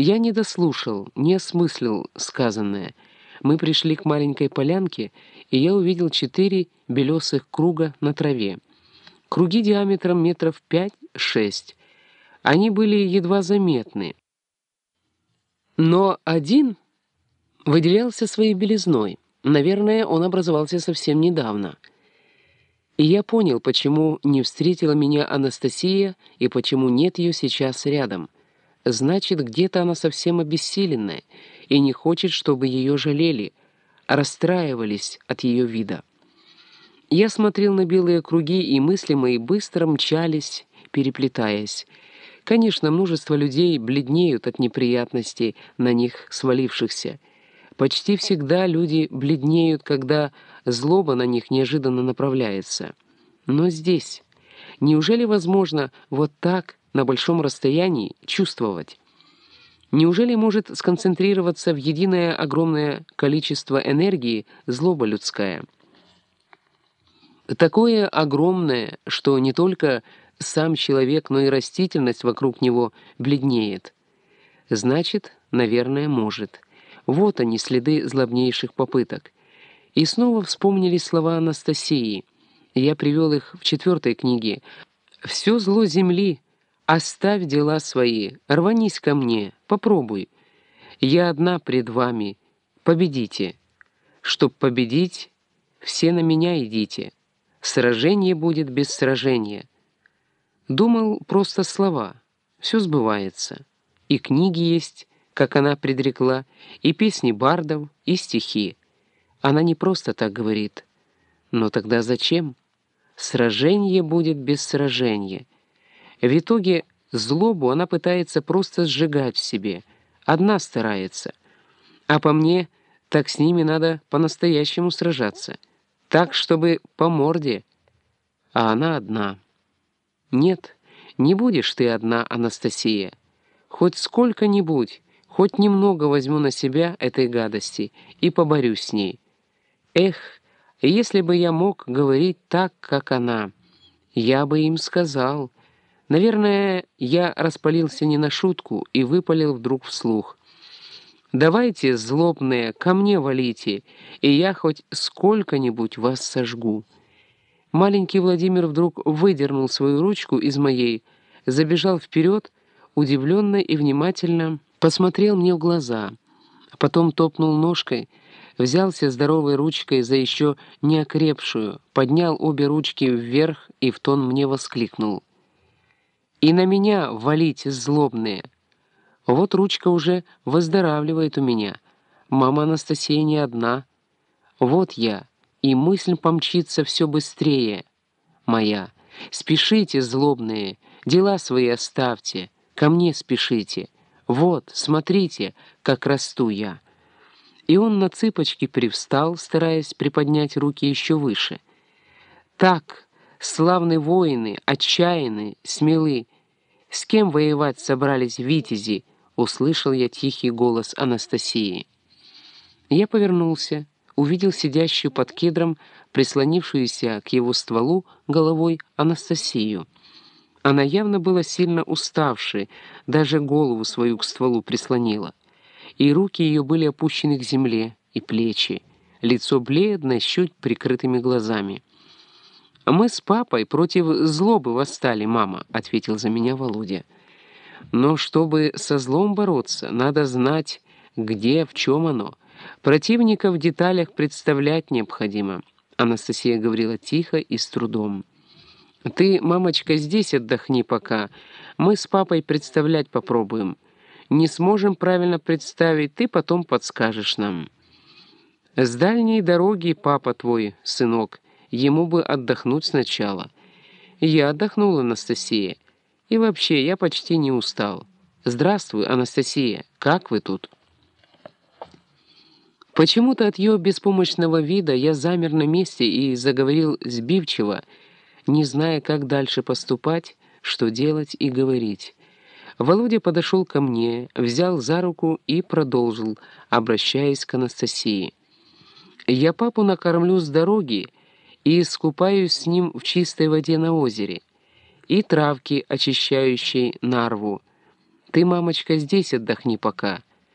Я не дослушал, не осмыслил сказанное. Мы пришли к маленькой полянке, и я увидел четыре белесых круга на траве. Круги диаметром метров пять-шесть. Они были едва заметны. Но один выделялся своей белизной. Наверное, он образовался совсем недавно. И я понял, почему не встретила меня Анастасия и почему нет ее сейчас рядом. Значит, где-то она совсем обессиленная и не хочет, чтобы ее жалели, а расстраивались от ее вида. Я смотрел на белые круги, и мысли мои быстро мчались, переплетаясь. Конечно, множество людей бледнеют от неприятностей, на них свалившихся. Почти всегда люди бледнеют, когда злоба на них неожиданно направляется. Но здесь... Неужели возможно вот так, на большом расстоянии, чувствовать? Неужели может сконцентрироваться в единое огромное количество энергии злоба людская? Такое огромное, что не только сам человек, но и растительность вокруг него бледнеет. Значит, наверное, может. Вот они, следы злобнейших попыток. И снова вспомнили слова Анастасии. Я привел их в четвертой книге. «Все зло земли, оставь дела свои, рванись ко мне, попробуй. Я одна пред вами, победите. Чтоб победить, все на меня идите». Сражение будет без сражения. Думал просто слова. Все сбывается. И книги есть, как она предрекла, и песни бардов, и стихи. Она не просто так говорит. Но тогда зачем? Сражение будет без сражения. В итоге злобу она пытается просто сжигать в себе. Одна старается. А по мне, так с ними надо по-настоящему сражаться так, чтобы по морде, а она одна. Нет, не будешь ты одна, Анастасия. Хоть сколько-нибудь, хоть немного возьму на себя этой гадости и поборюсь с ней. Эх, если бы я мог говорить так, как она, я бы им сказал. Наверное, я распалился не на шутку и выпалил вдруг вслух. Давайте, злобные, ко мне валите, и я хоть сколько-нибудь вас сожгу». Маленький Владимир вдруг выдернул свою ручку из моей, забежал вперед, удивленно и внимательно посмотрел мне в глаза, а потом топнул ножкой, взялся здоровой ручкой за еще не окрепшую, поднял обе ручки вверх и в тон мне воскликнул. «И на меня валите, злобные!» Вот ручка уже выздоравливает у меня. Мама Анастасия не одна. Вот я, и мысль помчится все быстрее. Моя. Спешите, злобные, дела свои оставьте, ко мне спешите. Вот, смотрите, как расту я. И он на цыпочки привстал, стараясь приподнять руки еще выше. Так, славные воины, отчаянные, смелы, с кем воевать собрались витязи, услышал я тихий голос Анастасии. Я повернулся, увидел сидящую под кедром, прислонившуюся к его стволу головой Анастасию. Она явно была сильно уставшей, даже голову свою к стволу прислонила. И руки ее были опущены к земле, и плечи, лицо бледное, с чуть прикрытыми глазами. «Мы с папой против злобы восстали, мама», — ответил за меня Володя. Но чтобы со злом бороться, надо знать, где, в чем оно. Противника в деталях представлять необходимо. Анастасия говорила тихо и с трудом. «Ты, мамочка, здесь отдохни пока. Мы с папой представлять попробуем. Не сможем правильно представить, ты потом подскажешь нам». «С дальней дороги папа твой, сынок. Ему бы отдохнуть сначала». «Я отдохнула, Анастасия». И вообще, я почти не устал. Здравствуй, Анастасия, как вы тут?» Почему-то от ее беспомощного вида я замер на месте и заговорил сбивчиво, не зная, как дальше поступать, что делать и говорить. Володя подошел ко мне, взял за руку и продолжил, обращаясь к Анастасии. «Я папу накормлю с дороги и искупаюсь с ним в чистой воде на озере и травки, очищающей нарву. Ты, мамочка, здесь отдохни пока.